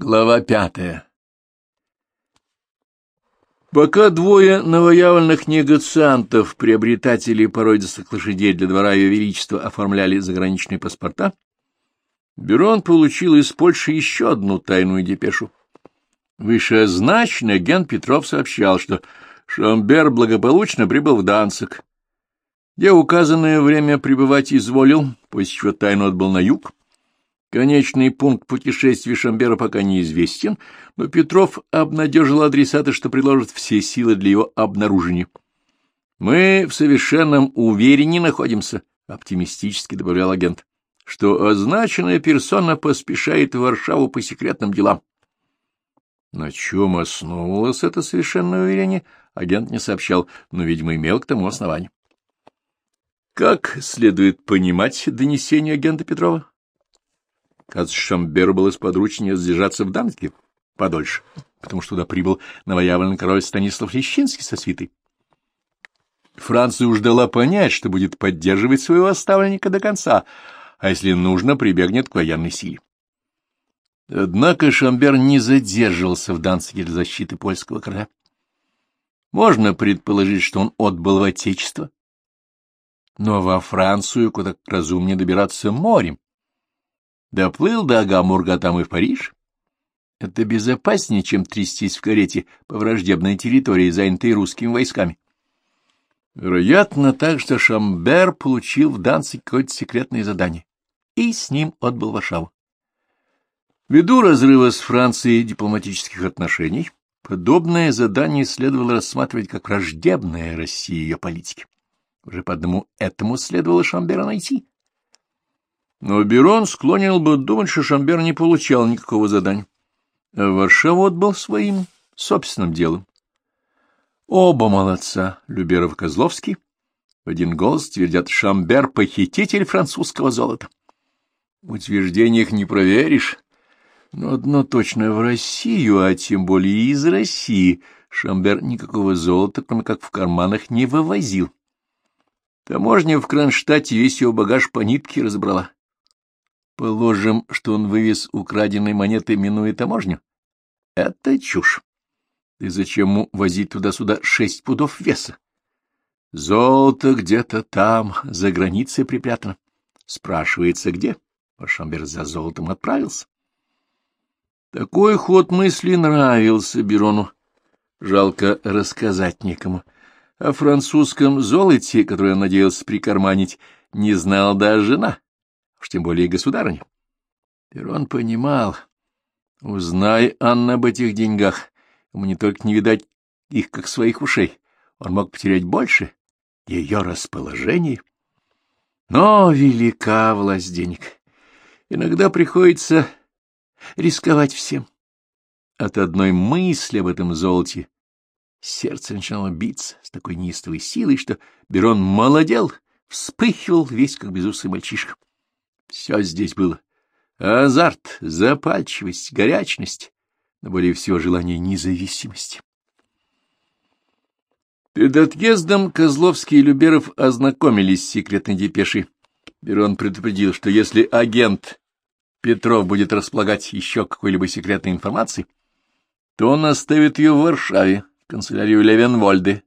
Глава пятая. Пока двое новоявленных негациантов, приобретателей породистых лошадей для двора Ее Величества, оформляли заграничные паспорта, Берон получил из Польши еще одну тайную депешу. Вышеозначенный агент Петров сообщал, что Шамбер благополучно прибыл в Данцик, где указанное время пребывать изволил, после чего тайно отбыл на юг, Конечный пункт путешествия Шамбера пока неизвестен, но Петров обнадежил адресата, что приложит все силы для его обнаружения. «Мы в совершенном уверении находимся», — оптимистически добавлял агент, «что означенная персона поспешает в Варшаву по секретным делам». На чем основывалось это совершенное уверение, агент не сообщал, но, видимо, имел к тому основание. Как следует понимать донесение агента Петрова? Кажется, Шамберу было сподручнее задержаться в Дамске подольше, потому что туда прибыл новоявленный король Станислав Лещинский со свитой. Франция уж дала понять, что будет поддерживать своего оставленника до конца, а если нужно, прибегнет к военной силе. Однако Шамбер не задерживался в Данциге для защиты польского короля. Можно предположить, что он отбыл в Отечество, но во Францию куда разумнее добираться морем, Доплыл до Агамурга, а там и в Париж. Это безопаснее, чем трястись в карете по враждебной территории, занятой русскими войсками. Вероятно, так что Шамбер получил в Данциге какое-то секретное задание, и с ним отбыл Варшаву. Ввиду разрыва с Францией дипломатических отношений, подобное задание следовало рассматривать как враждебное России ее политики. Уже по одному этому следовало Шамбера найти. Но Берон склонил бы думать, что Шамбер не получал никакого задания. А Варшаву отбыл своим собственным делом. Оба молодца, Люберов-Козловский, в один голос твердят «Шамбер — похититель французского золота». В утверждениях не проверишь, но одно точно в Россию, а тем более из России, Шамбер никакого золота, кроме как в карманах, не вывозил. Таможня в Кронштадте весь его багаж по нитке разобрала. Положим, что он вывез украденные монеты, минуя таможню. Это чушь. И зачем ему возить туда-сюда шесть пудов веса? Золото где-то там, за границей припрятано. Спрашивается, где? Пашамбер за золотом отправился. Такой ход мысли нравился Берону. Жалко рассказать некому. О французском золоте, которое он надеялся прикарманить, не знала даже жена уж тем более государыня. Перон понимал, узнай Анна об этих деньгах, ему не только не видать их, как своих ушей, он мог потерять больше ее расположение. Но велика власть денег. Иногда приходится рисковать всем. От одной мысли об этом золоте сердце начинало биться с такой неистовой силой, что Берон молодел, вспыхивал весь, как безусый мальчишка. Все здесь было. Азарт, запальчивость, горячность, но более всего желание независимости. Перед отъездом Козловский и Люберов ознакомились с секретной депешей. Берон предупредил, что если агент Петров будет располагать еще какой-либо секретной информацией, то он оставит ее в Варшаве, в канцелярию Левенвольде,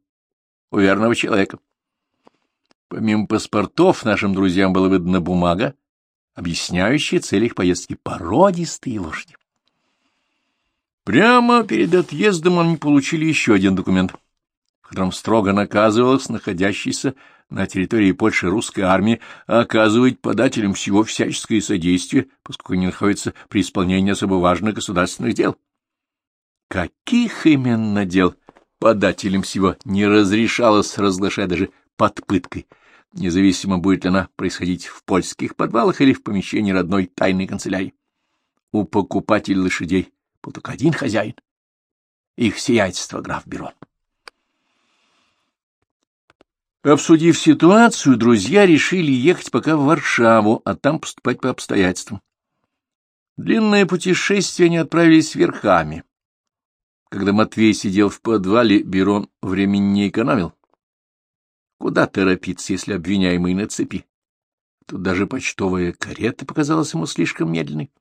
у верного человека. Помимо паспортов нашим друзьям было выдана бумага, объясняющие цель их поездки породистые лошади. Прямо перед отъездом они получили еще один документ, в котором строго наказывалось находящейся на территории Польши русской армии оказывать подателям всего всяческое содействие, поскольку они находятся при исполнении особо важных государственных дел. Каких именно дел подателям всего не разрешалось разглашать даже под пыткой — независимо будет ли она происходить в польских подвалах или в помещении родной тайной канцелярии. У покупателей лошадей был только один хозяин — их сиятельство граф Берон. Обсудив ситуацию, друзья решили ехать пока в Варшаву, а там поступать по обстоятельствам. Длинное путешествие они отправились верхами. Когда Матвей сидел в подвале, Берон времени не экономил. Куда торопиться, если обвиняемый на цепи? Тут даже почтовая карета показалась ему слишком медленной.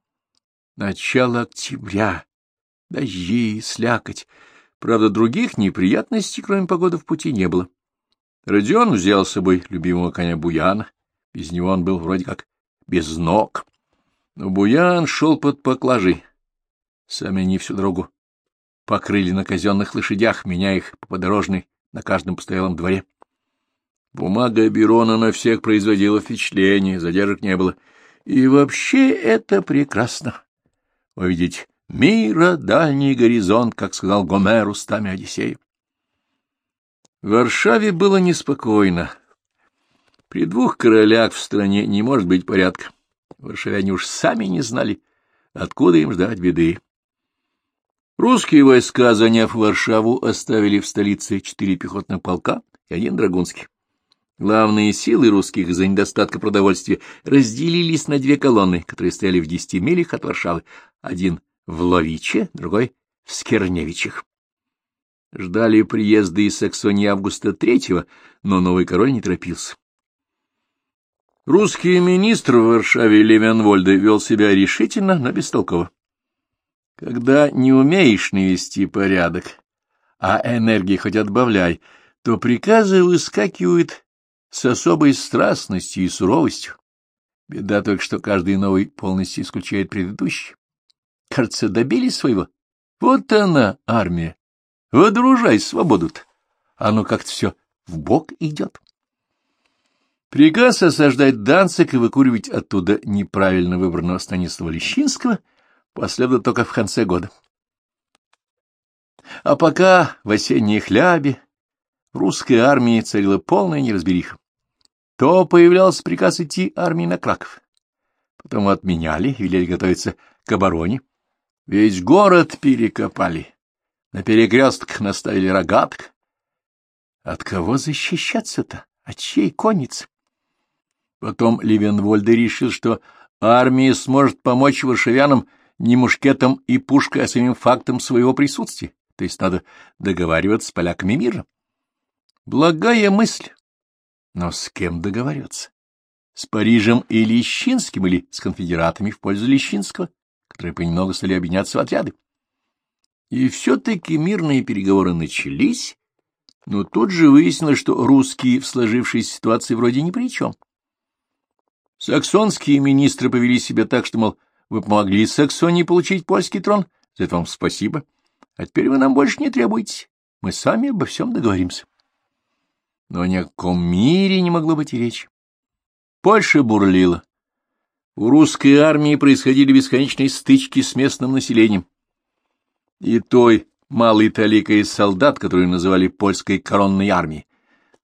Начало октября. Дожди, слякоть. Правда, других неприятностей, кроме погоды, в пути не было. Родион взял с собой любимого коня Буяна. Без него он был вроде как без ног. Но Буян шел под поклажей. Сами они всю дорогу покрыли на казенных лошадях, меняя их по подорожной на каждом постоялом дворе. Бумага Берона на всех производила впечатление, задержек не было. И вообще это прекрасно. Увидеть мира дальний горизонт, как сказал Гомер устами Одиссея. В Варшаве было неспокойно. При двух королях в стране не может быть порядка. Варшавяне уж сами не знали, откуда им ждать беды. Русские войска, заняв Варшаву, оставили в столице четыре пехотных полка и один драгунский. Главные силы русских из-за недостатка продовольствия разделились на две колонны, которые стояли в десяти милях от Варшавы. Один в Ловиче, другой в Скерневичах. Ждали приезда из Саксонии Августа III, но новый король не торопился. Русский министр в Варшаве Левенвольде вел себя решительно, но бестолково. Когда не умеешь навести порядок, а энергии хоть отбавляй, то приказы выскакивают с особой страстностью и суровостью. Беда только, что каждый новый полностью исключает предыдущий. Кажется, добились своего. Вот она, армия. Водружай свободу-то. Оно как-то все в бок идет. Приказ осаждать Данцик и выкуривать оттуда неправильно выбранного Станислава Лещинского — последует только в конце года. А пока в осенней хлябе русской армии царила полная неразбериха. То появлялся приказ идти армии на Краков. Потом отменяли, велели готовиться к обороне. Весь город перекопали. На перекрестках наставили рогаток. От кого защищаться-то? От чьей конницы? Потом Левенвольде решил, что армия сможет помочь варшавянам не мушкетом и пушкой, а самим фактом своего присутствия, то есть надо договариваться с поляками мира. Благая мысль. Но с кем договариваться? С Парижем и Лещинским или с конфедератами в пользу Лещинского, которые понемногу стали объединяться в отряды? И все-таки мирные переговоры начались, но тут же выяснилось, что русские в сложившейся ситуации вроде ни при чем. Саксонские министры повели себя так, что, мол, вы помогли Саксонии получить польский трон, за это вам спасибо. А теперь вы нам больше не требуете. Мы сами обо всем договоримся. Но ни о каком мире не могло быть и речи. Польша бурлила. У русской армии происходили бесконечные стычки с местным населением. И той малой таликой солдат, которую называли польской коронной армией.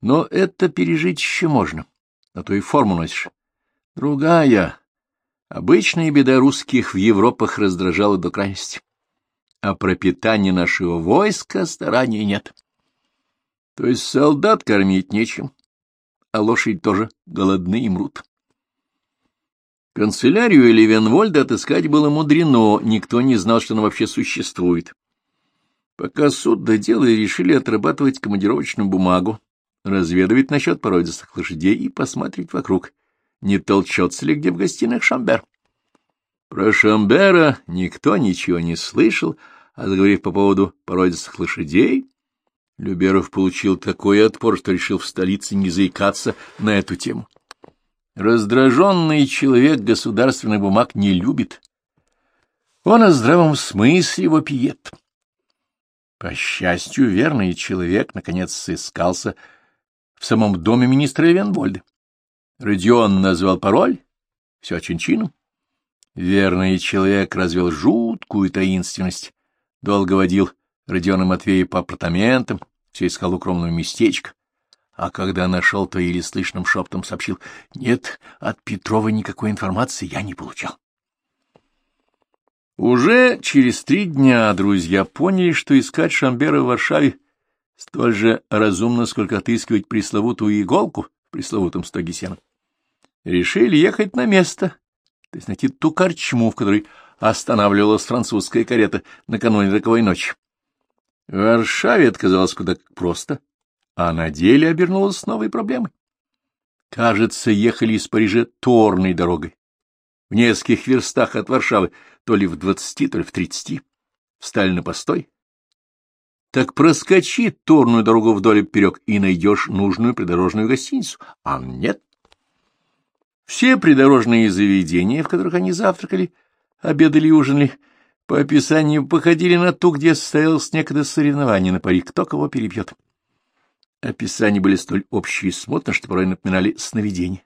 Но это пережить еще можно, а то и форму носишь. Другая, Обычная беда русских в Европах раздражала до крайности. А про питание нашего войска стараний нет. То есть солдат кормить нечем, а лошадь тоже голодны и мрут. Канцелярию Левенвольда отыскать было мудрено, никто не знал, что она вообще существует. Пока суд доделали, решили отрабатывать командировочную бумагу, разведывать насчет породистых лошадей и посмотреть вокруг — не толчется ли где в гостиных Шамбер. Про Шамбера никто ничего не слышал, а заговорив по поводу породистых лошадей, Люберов получил такой отпор, что решил в столице не заикаться на эту тему. Раздраженный человек государственных бумаг не любит. Он о здравом смысле вопиет. По счастью, верный человек наконец сыскался в самом доме министра Эвенвольда. Родион назвал пароль, все чин-чином. Верный человек развел жуткую таинственность. Долго водил Родиона Матвея по апартаментам, все искал укромного местечка. А когда нашел, то еле слышным шептом сообщил, «Нет, от Петрова никакой информации я не получал». Уже через три дня друзья поняли, что искать Шамбера в Варшаве столь же разумно, сколько отыскивать пресловутую иголку в пресловутом стоге сена решили ехать на место, то есть найти ту корчму, в которой останавливалась французская карета накануне роковой ночи. В Варшаве отказалось куда просто, а на деле обернулась новой проблемой. Кажется, ехали из Парижа торной дорогой. В нескольких верстах от Варшавы то ли в двадцати, то ли в тридцати, встали на постой. Так проскочи торную дорогу вдоль и поперек и найдешь нужную придорожную гостиницу. А нет. Все придорожные заведения, в которых они завтракали, обедали и ужинали, по описанию походили на ту, где состоялось некогда соревнование на пари, кто кого перебьет. Описания были столь общие и смутно, что порой напоминали сновидение.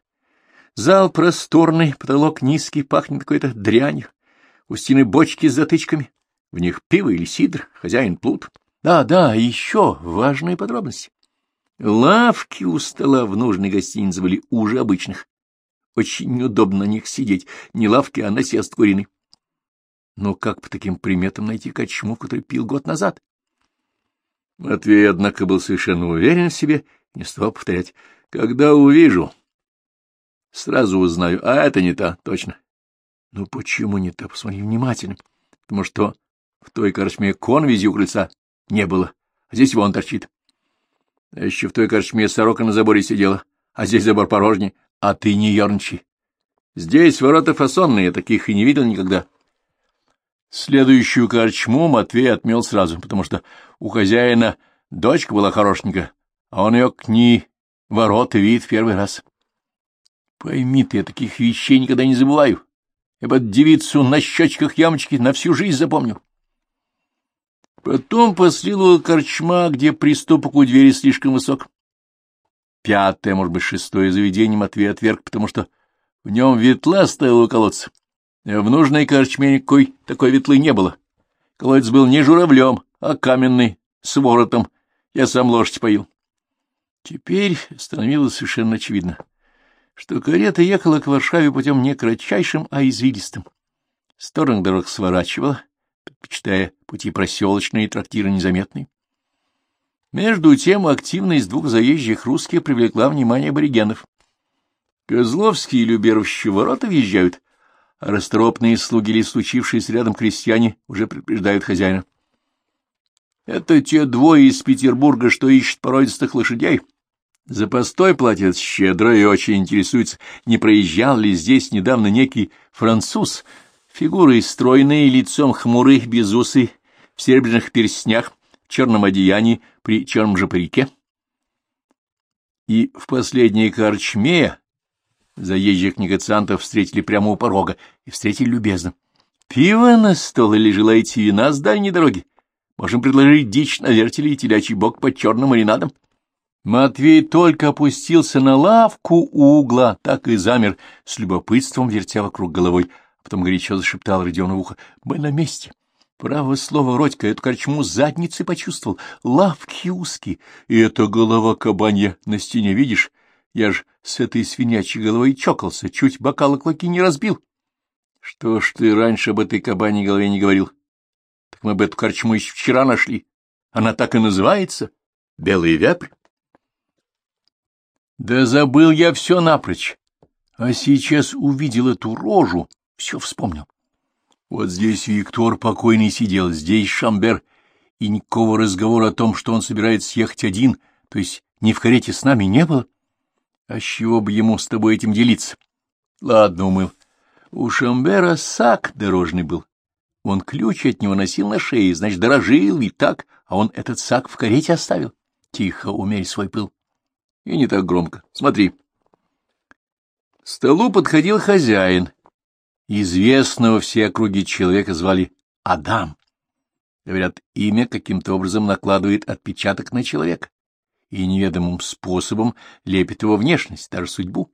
Зал просторный, потолок низкий, пахнет какой-то дрянью. У стены бочки с затычками. В них пиво или сидр, хозяин плут. Да, да, еще важные подробности. Лавки у стола в нужной гостинице были уже обычных. Очень неудобно на них сидеть. Не лавки, а насест куриный. Но как по таким приметам найти кочму, который пил год назад? Матвей, однако, был совершенно уверен в себе не стал повторять. Когда увижу, сразу узнаю. А это не та, точно. Ну почему не та? Посмотри внимательно. Потому что в той корчме конвизи у крыльца не было, а здесь вон торчит. А еще в той корчме сорока на заборе сидела, а здесь забор порожний, а ты не ерничай. Здесь ворота фасонные, таких и не видел никогда. Следующую корчму Матвей отмел сразу, потому что у хозяина дочка была хорошенькая, а он ее к ней ворота видит в первый раз. Пойми ты, я таких вещей никогда не забываю. Я под девицу на щечках ямочки на всю жизнь запомню. Потом последовала корчма, где приступок у двери слишком высок. Пятое, может быть, шестое заведение Матвей отверг, потому что в нем ветла стояла у колодца. В нужной корчме никакой такой ветлы не было. Колодец был не журавлем, а каменный, с воротом. Я сам лошадь поил. Теперь становилось совершенно очевидно, что карета ехала к Варшаве путем не кратчайшим, а извилистым. Сторон дорог сворачивала, предпочитая пути проселочные и трактиры незаметные. Между тем активность двух заезжих русских привлекла внимание аборигенов. Козловские и Люберовщи ворота въезжают, расторопные слуги или случившиеся рядом крестьяне уже предупреждают хозяина. Это те двое из Петербурга, что ищут породистых лошадей. За постой платят щедро и очень интересуются, не проезжал ли здесь недавно некий француз, фигурой стройной, лицом хмурый, безусый, в серебряных перстнях, в черном одеянии, при черном же парике. И в последней корчме Заезжих негациантов встретили прямо у порога и встретили любезно. «Пиво на стол или желаете вина с дальней дороги? Можем предложить дичь на вертеле и телячий бок под черным маринадом». Матвей только опустился на лавку у угла, так и замер, с любопытством вертя вокруг головой, а потом горячо зашептал Родиону в ухо. «Мы на месте». Право слово, Родька, эту корчму задницей почувствовал. Лавки узкие, и эта голова кабанья на стене, видишь? Я ж с этой свинячьей головой чокался, чуть бокалы клоки не разбил. Что ж ты раньше об этой кабаней голове не говорил? Так мы бы эту корчму еще вчера нашли. Она так и называется — Белый вепрь. Да забыл я все напрочь. А сейчас увидел эту рожу, все вспомнил. Вот здесь Виктор покойный сидел, здесь Шамбер, и никакого разговора о том, что он собирается съехать один, то есть не в карете с нами, не было. А с чего бы ему с тобой этим делиться? Ладно, умыл. У Шамбера сак дорожный был. Он ключ от него носил на шее, значит, дорожил и так, а он этот сак в карете оставил. Тихо, умерь свой пыл. И не так громко. Смотри. К столу подходил хозяин. Известного все округи человека звали Адам. Говорят, имя каким-то образом накладывает отпечаток на человека и неведомым способом лепит его внешность, даже судьбу.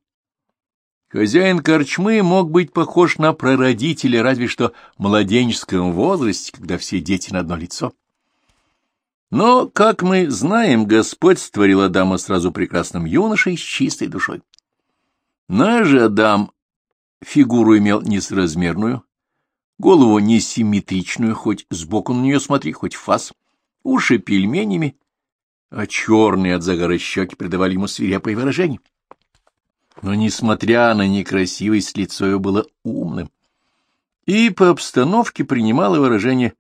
Хозяин корчмы мог быть похож на прародителя, разве что в младенческом возрасте, когда все дети на одно лицо. Но, как мы знаем, Господь створил Адама сразу прекрасным юношей с чистой душой. Наш же Адам фигуру имел несоразмерную, голову несимметричную, хоть сбоку на нее смотри, хоть фас, уши пельменями, а черные от загара щеки придавали ему свирепое выражение. Но, несмотря на некрасивость, лицо его было умным, и по обстановке принимало выражение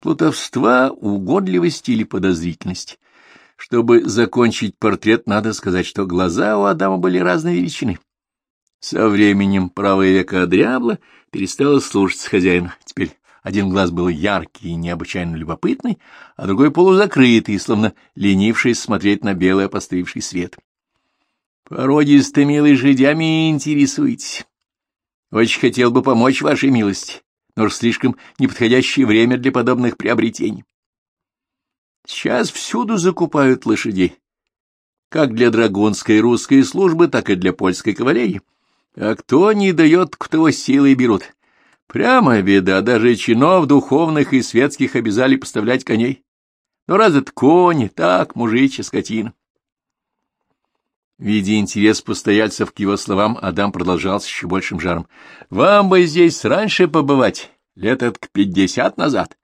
плутовства, угодливости или подозрительности. Чтобы закончить портрет, надо сказать, что глаза у Адама были разной величины. Со временем правое веко одрябло, перестало слушаться хозяина. Теперь один глаз был яркий и необычайно любопытный, а другой полузакрытый, словно ленившись смотреть на белый опостылевший свет. Породистыми лошадями интересуетесь. Очень хотел бы помочь вашей милости, но уж слишком неподходящее время для подобных приобретений. Сейчас всюду закупают лошадей, как для драгунской русской службы, так и для польской кавалерии. А кто не дает, кто силой берут. Прямо беда, даже чинов духовных и светских обязали поставлять коней. Но разве это кони, так, мужичья скотина? Видя интерес постояльцев к его словам, Адам продолжал с еще большим жаром. — Вам бы здесь раньше побывать, лет к пятьдесят назад.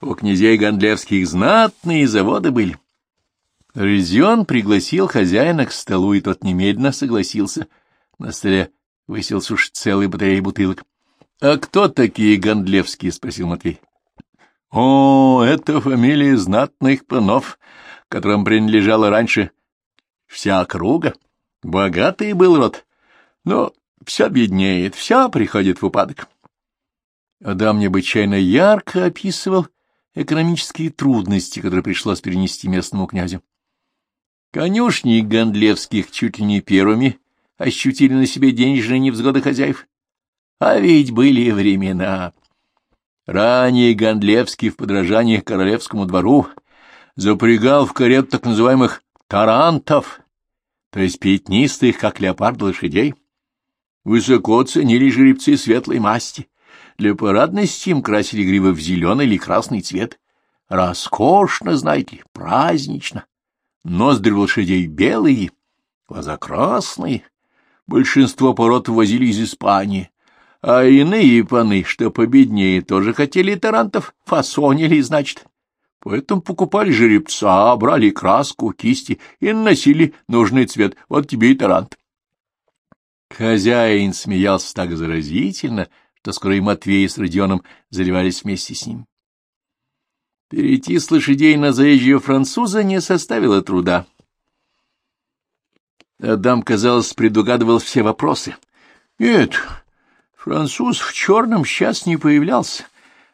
У князей Гондлевских знатные заводы были. Резион пригласил хозяина к столу, и тот немедленно согласился. На столе выселся уж целый батарей бутылок. — А кто такие Гондлевские? — спросил Матвей. — О, это фамилия знатных панов, которым принадлежала раньше вся округа. Богатый был род, но все беднеет, все приходит в упадок. Адам необычайно ярко описывал экономические трудности, которые пришлось перенести местному князю. Конюшни Гондлевских чуть ли не первыми ощутили на себе денежные невзгоды хозяев. А ведь были времена. Ранее Гондлевский в подражании королевскому двору запрягал в карет так называемых тарантов, то есть пятнистых, как леопард лошадей. Высоко ценили жеребцы светлой масти. Для парадности им красили гривы в зеленый или красный цвет. Роскошно, знаете, празднично. Ноздри лошадей белые, глаза красные. Большинство пород возили из Испании а иные паны, что победнее, тоже хотели тарантов, фасонили, значит. Поэтому покупали жеребца, брали краску, кисти и наносили нужный цвет. Вот тебе и тарант. Хозяин смеялся так заразительно, что скоро и Матвей с Родионом заливались вместе с ним. Перейти с лошадей на заезжего француза не составило труда. Адам, казалось, предугадывал все вопросы. — Нет, Француз в черном сейчас не появлялся.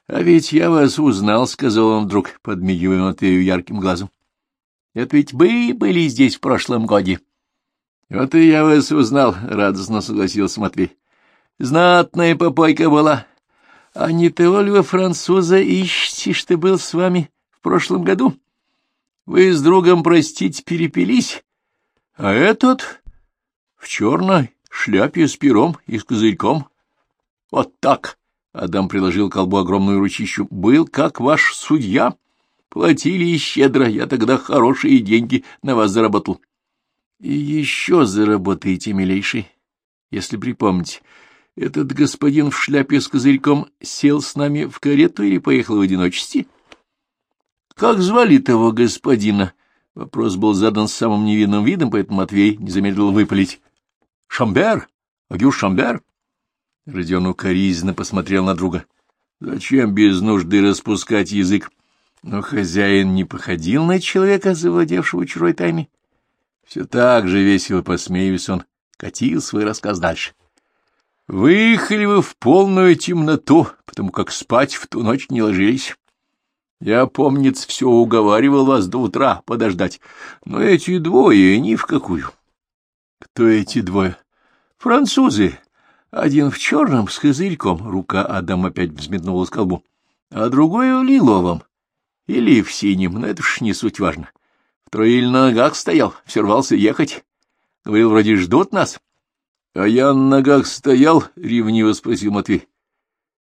А ведь я вас узнал, — сказал он вдруг, подмигивая Матвею ярким глазом. — Это ведь вы были здесь в прошлом годе. — Вот и я вас узнал, — радостно согласился Матвей. — Знатная попойка была. А не того ли вы француза ищете, что был с вами в прошлом году? Вы с другом, простите, перепились, а этот в черной шляпе с пером и с козырьком вот так, — Адам приложил к колбу огромную ручищу, — был как ваш судья. Платили щедро, я тогда хорошие деньги на вас заработал. И еще заработаете, милейший, если припомните. Этот господин в шляпе с козырьком сел с нами в карету или поехал в одиночестве? Как звали того господина? Вопрос был задан самым невинным видом, поэтому Матвей не замедлил выпалить. — Шамбер? Агюш Шамбер? Родион укоризненно посмотрел на друга. Зачем без нужды распускать язык? Но хозяин не походил на человека, завладевшего чужой тайной. Все так же весело посмеиваясь, он катил свой рассказ дальше. Выехали вы в полную темноту, потому как спать в ту ночь не ложились. Я, помнится, все уговаривал вас до утра подождать, но эти двое ни в какую. Кто эти двое? Французы, один в черном с козырьком, рука Адама опять взметнулась к колбу, а другой в лиловом или в синем, но это уж не суть важно. Второй или на ногах стоял, все рвался ехать. Говорил, вроде ждут нас. — А я на ногах стоял? — ревниво спросил Матвей.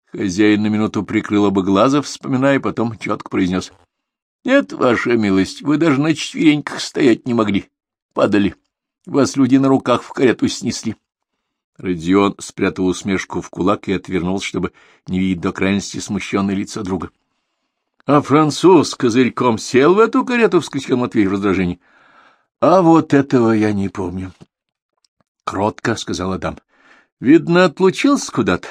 Хозяин на минуту прикрыл оба глаза, вспоминая, потом четко произнес. — Нет, ваша милость, вы даже на четвереньках стоять не могли. Падали. Вас люди на руках в карету снесли. Родион спрятал усмешку в кулак и отвернулся, чтобы не видеть до крайности смущенное лицо друга. — А француз козырьком сел в эту карету? — вскричал Матвей в раздражении. — А вот этого я не помню. — Кротко, — сказал Адам. — Видно, отлучился куда-то.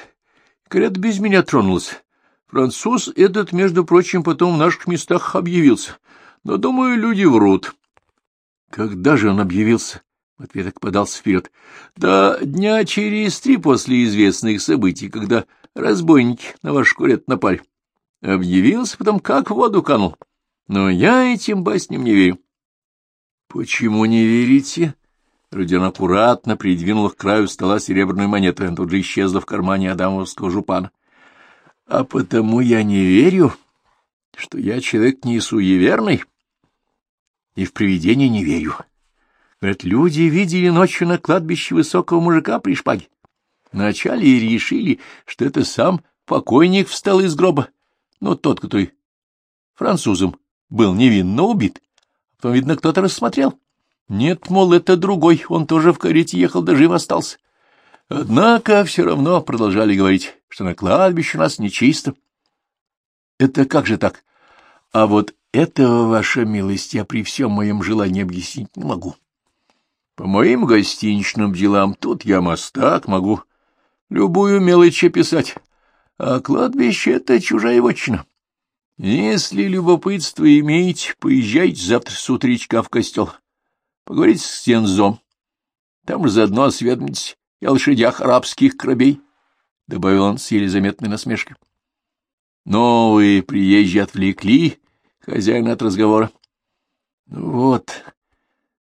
Карета без меня тронулась. Француз этот, между прочим, потом в наших местах объявился. Но, думаю, люди врут. — Когда же он объявился? — Матвей так подался вперед. Да дня через три после известных событий, когда разбойники на ваш курет напали. Объявился потом, как в воду канул. Но я этим басням не верю. — Почему не верите? Рудин аккуратно придвинул к краю стола серебряную монету, и тут же исчезла в кармане адамовского жупана. — А потому я не верю, что я человек не суеверный, и в привидения не верю. Говорят, люди видели ночью на кладбище высокого мужика при шпаге. Вначале и решили, что это сам покойник встал из гроба, но тот, который французом был невинно убит. Потом, видно, кто-то рассмотрел. Нет, мол, это другой, он тоже в карете ехал, да жив остался. Однако все равно продолжали говорить, что на кладбище у нас нечисто. Это как же так? А вот этого, ваша милость, я при всем моем желании объяснить не могу. По моим гостиничным делам тут я мостак, могу любую мелочь описать, а кладбище — это чужая вотчина. Если любопытство имеете, поезжайте завтра с утречка в костел. Поговорите с Тензом. Там же заодно осведомитесь о лошадях арабских крабей, — добавил он с еле заметной насмешкой. Новые приезжие отвлекли хозяина от разговора. Ну вот,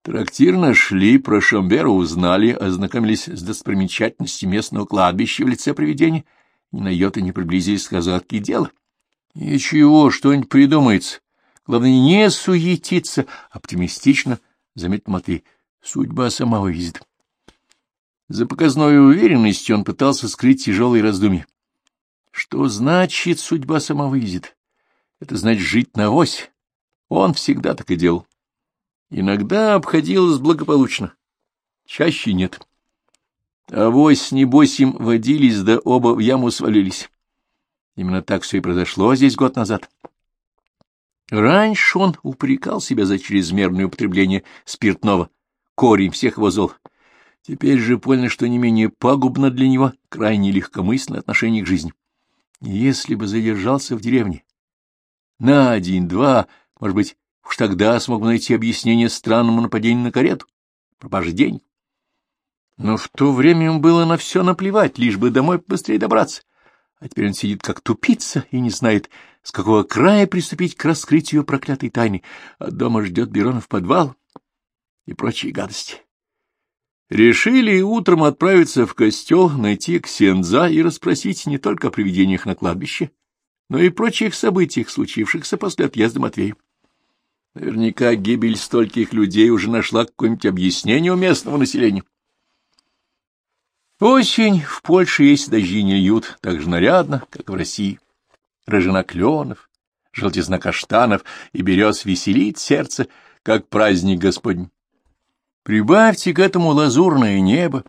трактир нашли, про Шамбера узнали, ознакомились с достопримечательностью местного кладбища в лице привидения, ни на йоты не приблизились к загадке дела. — Ничего, что-нибудь придумается. Главное, не суетиться, оптимистично, — заметил Матвей. Судьба сама вывезет. За показной уверенностью он пытался скрыть тяжелые раздумья. Что значит судьба сама вывезет? Это значит жить на ось. Он всегда так и делал. Иногда обходилось благополучно, чаще нет. А вось, небось, им водились, да оба в яму свалились. Именно так все и произошло здесь год назад. Раньше он упрекал себя за чрезмерное употребление спиртного, корень всех его зол. Теперь же понял, что не менее пагубно для него крайне легкомысленное отношение к жизни. Если бы задержался в деревне на день-два, может быть, уж тогда смог найти объяснение странному нападению на карету, пропаже денег. Но в то время ему было на все наплевать, лишь бы домой быстрее добраться а теперь он сидит как тупица и не знает, с какого края приступить к раскрытию проклятой тайны, а дома ждет Беронов подвал и прочие гадости. Решили утром отправиться в костел, найти ксенза и расспросить не только о привидениях на кладбище, но и прочих событиях, случившихся после отъезда Матвея. Наверняка гибель стольких людей уже нашла какое-нибудь объяснение у местного населения. Осень в Польше есть дожди не льют так же нарядно, как в России. Рыжина кленов, желтизна каштанов и берез веселит сердце, как праздник Господень. Прибавьте к этому лазурное небо,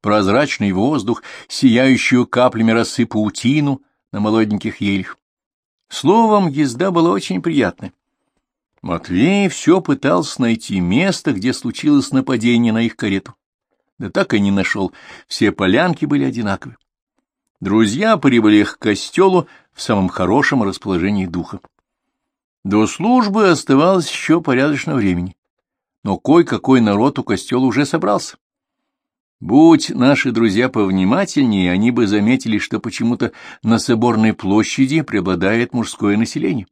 прозрачный воздух, сияющую каплями росы паутину на молоденьких елях. Словом, езда была очень приятная. Матвей все пытался найти место, где случилось нападение на их карету да так и не нашел, все полянки были одинаковы. Друзья прибыли к костелу в самом хорошем расположении духа. До службы оставалось еще порядочно времени, но кой-какой народ у костела уже собрался. Будь наши друзья повнимательнее, они бы заметили, что почему-то на соборной площади преобладает мужское население.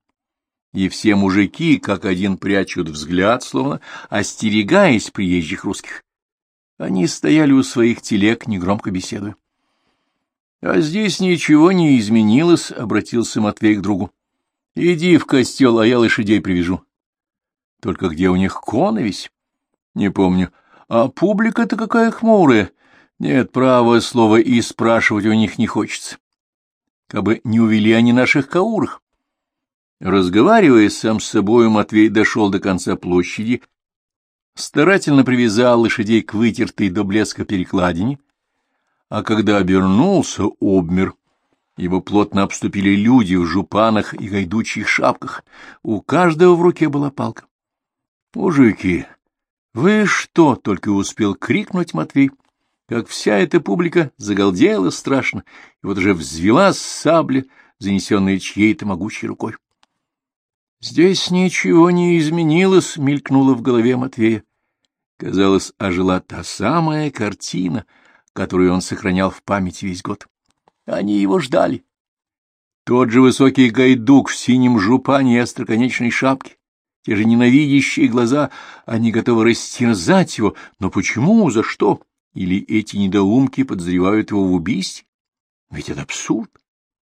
И все мужики, как один, прячут взгляд, словно остерегаясь приезжих русских. Они стояли у своих телег, негромко беседуя. — А здесь ничего не изменилось, — обратился Матвей к другу. — Иди в костел, а я лошадей привяжу. — Только где у них коновесь? — Не помню. А публика-то какая хмурая. Нет, право слова и спрашивать у них не хочется. Кабы не увели они наших каурах. Разговаривая сам с собой, Матвей дошел до конца площади, старательно привязал лошадей к вытертой до блеска перекладине, а когда обернулся, обмер. Его плотно обступили люди в жупанах и гайдучьих шапках. У каждого в руке была палка. — Мужики, вы что? — только успел крикнуть Матвей, как вся эта публика загалдела страшно, и вот уже взвела сабля, занесенная чьей-то могучей рукой. Здесь ничего не изменилось, мелькнуло в голове Матвея. Казалось, ожила та самая картина, которую он сохранял в памяти весь год. Они его ждали. Тот же высокий гайдук в синем жупане и остроконечной шапке, те же ненавидящие глаза, они готовы растерзать его, но почему, за что? Или эти недоумки подозревают его в убийстве? Ведь это абсурд.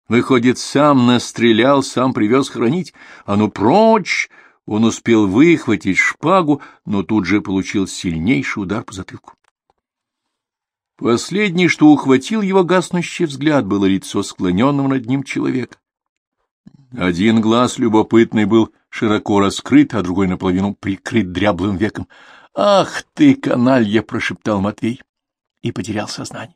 Выходит, сам настрелял, сам привез хранить. А ну прочь! Он успел выхватить шпагу, но тут же получил сильнейший удар по затылку. Последний, что ухватил его гаснущий взгляд, было лицо склоненного над ним человека. Один глаз любопытный был широко раскрыт, а другой наполовину прикрыт дряблым веком. «Ах ты, каналья!» — прошептал Матвей и потерял сознание.